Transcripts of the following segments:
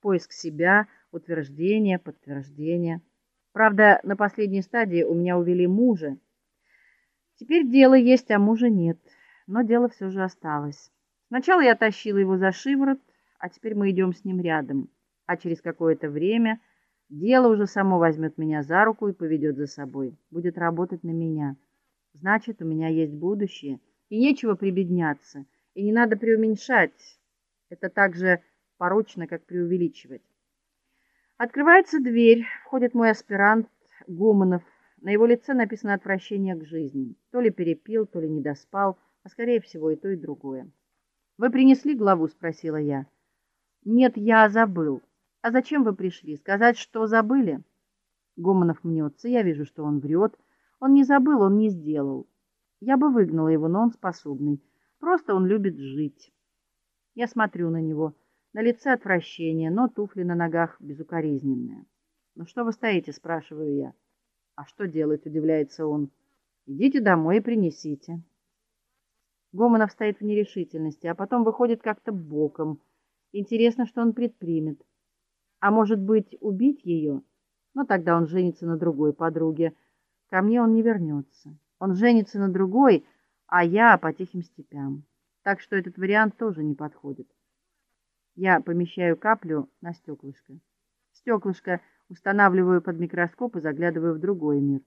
поиск себя, утверждение, подтверждение. Правда, на последней стадии у меня увели мужа. Теперь дело есть, а мужа нет. Но дело все же осталось. Сначала я тащила его за шиворот, а теперь мы идем с ним рядом. А через какое-то время дело уже само возьмет меня за руку и поведет за собой. Будет работать на меня. Значит, у меня есть будущее, и нечего прибедняться, и не надо преуменьшать. Это так же порочно, как преувеличивать. Открывается дверь, входит мой аспирант Гуманов. На его лице написано отвращение к жизни. То ли перепил, то ли не доспал, а скорее всего и то, и другое. Вы принесли главу, спросила я. Нет, я забыл. А зачем вы пришли? Сказать, что забыли? Гуманов мнется, я вижу, что он врет. Он не забыл, он не сделал. Я бы выгнала его, но он способный. Просто он любит жить. Я смотрю на него. На лице отвращение, но туфли на ногах безукоризненные. "Ну что вы стоите?" спрашиваю я. "А что делать?" удивляется он. "Идите домой и принесите". Гомонов стоит в нерешительности, а потом выходит как-то боком. Интересно, что он предпримет. А может быть, убить ее? Но тогда он женится на другой подруге. Ко мне он не вернется. Он женится на другой, а я по тихим степям. Так что этот вариант тоже не подходит. Я помещаю каплю на стеклышко. Стеклышко устанавливаю под микроскоп и заглядываю в другой мир.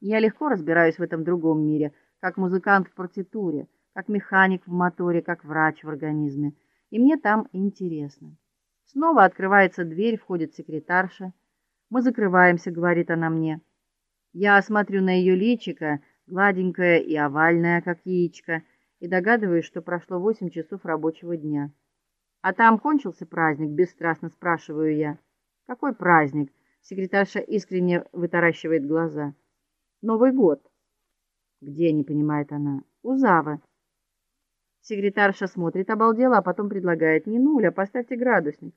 Я легко разбираюсь в этом другом мире, как музыкант в партитуре, как механик в моторе, как врач в организме. И мне там интересно. Снова открывается дверь, входит секретарша. Мы закрываемся, говорит она мне. Я смотрю на ее личико, гладенькое и овальное, как яичко, и догадываюсь, что прошло восемь часов рабочего дня. А там кончился праздник, бесстрастно спрашиваю я. Какой праздник? Секретарша искренне вытаращивает глаза. Новый год. Где, не понимает она. У Завы. Секретарша смотрит обалдела, а потом предлагает: "Не нуль, а поставьте градусник".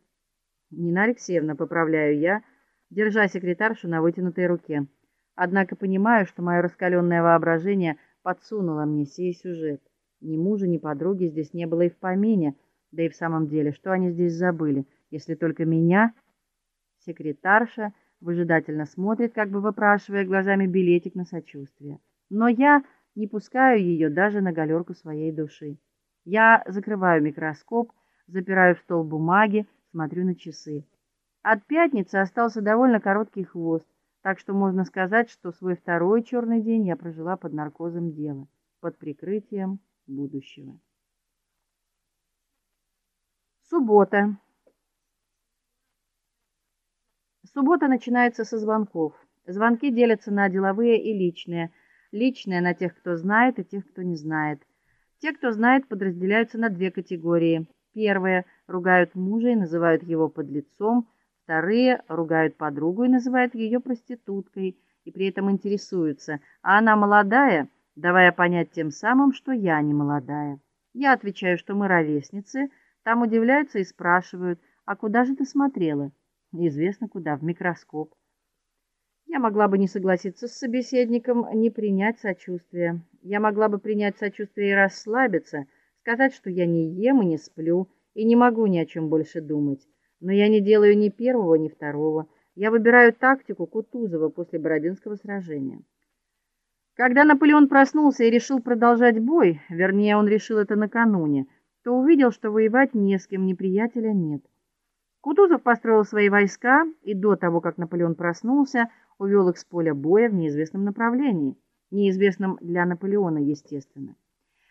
Нина Алексеевна, поправляю я, держа секретаршу на вытянутой руке. Однако понимаю, что мое раскаленное воображение подсунуло мне сей сюжет. Ни мужа, ни подруги здесь не было и в помине. Да и в самом деле, что они здесь забыли, если только меня? Секретарша выжидательно смотрит, как бы выпрашивая глазами билетик на сочувствие. Но я не пускаю ее даже на галерку своей души. Я закрываю микроскоп, запираю в стол бумаги, смотрю на часы. От пятницы остался довольно короткий хвост, так что можно сказать, что свой второй черный день я прожила под наркозом дела, под прикрытием будущего. Суббота. Суббота начинается со звонков. Звонки делятся на деловые и личные. Личные на тех, кто знает, и тех, кто не знает. Те, кто знает, подразделяются на две категории. Первые ругают мужа и называют его подлецом, вторые ругают подругу и называют ее проституткой, и при этом интересуются: "А она молодая?" давая понять тем самым, что я не молодая. Я отвечаю, что мы ровесницы там удивляются и спрашивают: "А куда же ты смотрела?" Неизвестно куда, в микроскоп. Я могла бы не согласиться с собеседником, не принять сочувствия. Я могла бы принять сочувствие и расслабиться, сказать, что я не ем и не сплю и не могу ни о чем больше думать. Но я не делаю ни первого, ни второго. Я выбираю тактику Кутузова после Бородинского сражения. Когда Наполеон проснулся и решил продолжать бой, вернее, он решил это накануне, то увидел, что воевать не с кем, неприятеля нет. Кутузов построил свои войска и до того, как Наполеон проснулся, увел их с поля боя в неизвестном направлении, неизвестном для Наполеона, естественно.